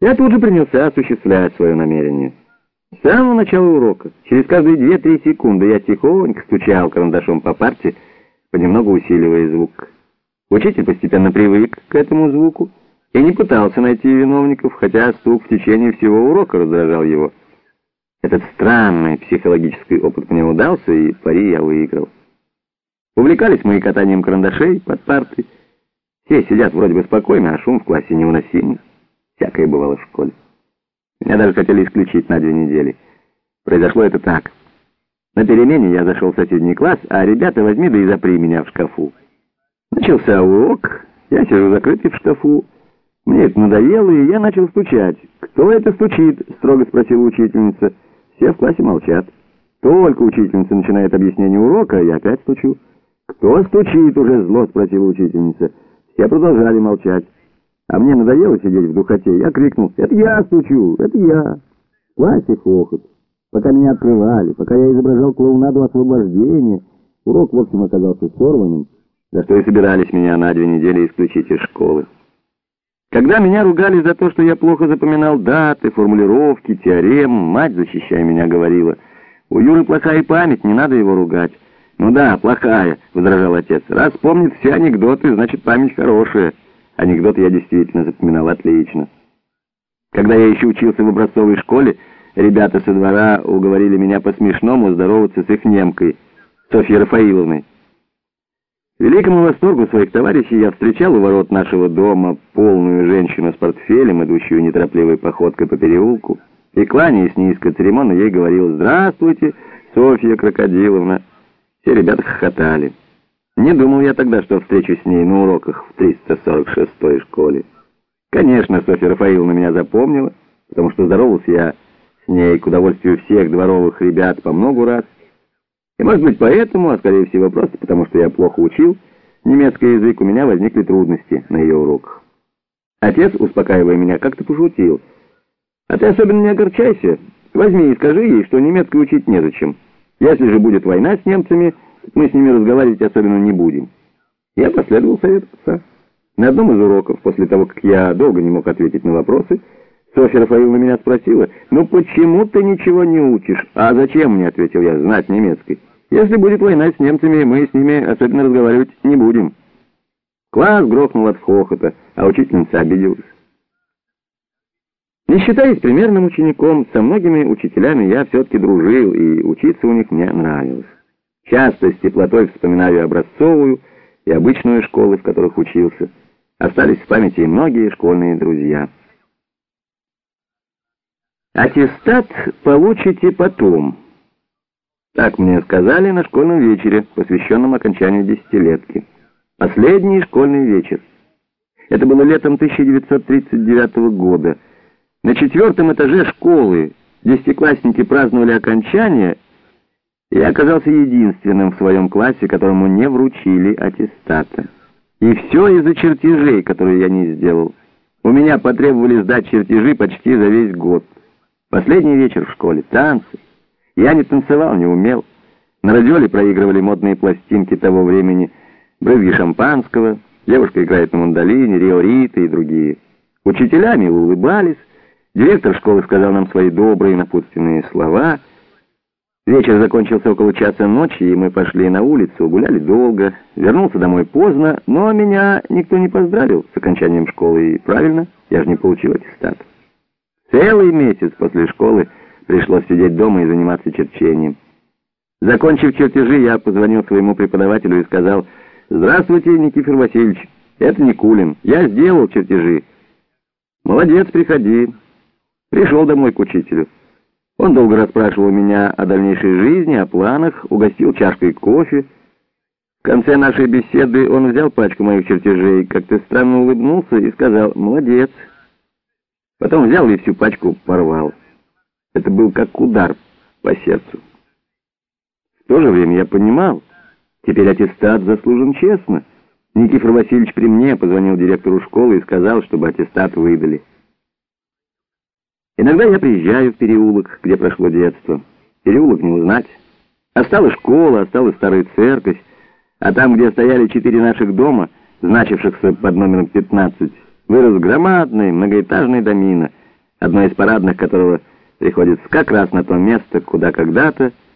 Я тут же принялся осуществлять свое намерение. С самого начала урока, через каждые две-три секунды я тихонько стучал карандашом по парте, понемногу усиливая звук. Учитель постепенно привык к этому звуку и не пытался найти виновников, хотя стук в течение всего урока раздражал его. Этот странный психологический опыт мне удался, и пари я выиграл. Увлекались мы и катанием карандашей под партой. Все сидят вроде бы спокойно, а шум в классе невыносимый. Всякое бывало в школе. Меня даже хотели исключить на две недели. Произошло это так. На перемене я зашел в соседний класс, а ребята возьми да и запри меня в шкафу. Начался урок, я сижу закрытый в шкафу. Мне это надоело, и я начал стучать. «Кто это стучит?» — строго спросила учительница. Все в классе молчат. Только учительница начинает объяснение урока, я опять стучу. «Кто стучит?» — уже зло спросила учительница. Все продолжали молчать. А мне надоело сидеть в духоте. Я крикнул, это я стучу, это я. В классе хохот. Пока меня открывали, пока я изображал клоунаду освобождения, урок, в общем, оказался сорванным, за что и собирались меня на две недели исключить из школы. Когда меня ругали за то, что я плохо запоминал даты, формулировки, теорем, мать, защищая меня, говорила, «У Юры плохая память, не надо его ругать». «Ну да, плохая», — возражал отец. «Раз помнит все анекдоты, значит, память хорошая». Анекдот я действительно запоминал отлично. Когда я еще учился в образцовой школе, ребята со двора уговорили меня по-смешному здороваться с их немкой, Софьей Рафаиловной. великому восторгу своих товарищей я встречал у ворот нашего дома полную женщину с портфелем, идущую неторопливой походкой по переулку, и, кланяясь низко церемонно, ей говорил «Здравствуйте, Софья Крокодиловна». Все ребята хохотали. Не думал я тогда, что встречусь с ней на уроках в 346-й школе. Конечно, Софья Рафаиловна меня запомнила, потому что здоровался я с ней к удовольствию всех дворовых ребят по много раз. И, может быть, поэтому, а скорее всего просто потому, что я плохо учил немецкий язык, у меня возникли трудности на ее уроках. Отец, успокаивая меня, как-то пошутил. «А ты особенно не огорчайся. Возьми и скажи ей, что немецкий учить незачем. Если же будет война с немцами...» мы с ними разговаривать особенно не будем. Я последовал совету отца. На одном из уроков, после того, как я долго не мог ответить на вопросы, Софья Рафаиловна меня спросила, «Ну почему ты ничего не учишь?» «А зачем мне?» — ответил я, «знать немецкий. Если будет война с немцами, мы с ними особенно разговаривать не будем». Класс грохнул от хохота, а учительница обиделась. Не считаясь примерным учеником, со многими учителями я все-таки дружил, и учиться у них мне нравилось. Часто с теплотой вспоминаю образцовую и обычную школы, в которых учился. Остались в памяти и многие школьные друзья. Аттестат получите потом. Так мне сказали на школьном вечере, посвященном окончанию десятилетки. Последний школьный вечер. Это было летом 1939 года. На четвертом этаже школы десятиклассники праздновали окончание я оказался единственным в своем классе, которому не вручили аттестата. И все из-за чертежей, которые я не сделал. У меня потребовали сдать чертежи почти за весь год. Последний вечер в школе, танцы. Я не танцевал, не умел. На радиоле проигрывали модные пластинки того времени, брызги шампанского, девушка играет на мандолине, Рио Рита и другие. Учителями улыбались, директор школы сказал нам свои добрые напутственные слова — Вечер закончился около часа ночи, и мы пошли на улицу, гуляли долго. Вернулся домой поздно, но меня никто не поздравил с окончанием школы, и правильно, я же не получил аттестат. Целый месяц после школы пришлось сидеть дома и заниматься черчением. Закончив чертежи, я позвонил своему преподавателю и сказал, «Здравствуйте, Никифор Васильевич, это Никулин, я сделал чертежи». «Молодец, приходи». Пришел домой к учителю. Он долго расспрашивал меня о дальнейшей жизни, о планах, угостил чашкой кофе. В конце нашей беседы он взял пачку моих чертежей, как-то странно улыбнулся и сказал «молодец». Потом взял и всю пачку порвал. Это был как удар по сердцу. В то же время я понимал, теперь аттестат заслужен честно. Никифор Васильевич при мне позвонил директору школы и сказал, чтобы аттестат выдали. Иногда я приезжаю в переулок, где прошло детство. Переулок не узнать. Осталась школа, осталась старая церковь, а там, где стояли четыре наших дома, значившихся под номером 15, вырос громадный многоэтажный домина, одно из парадных которого приходится как раз на то место, куда когда-то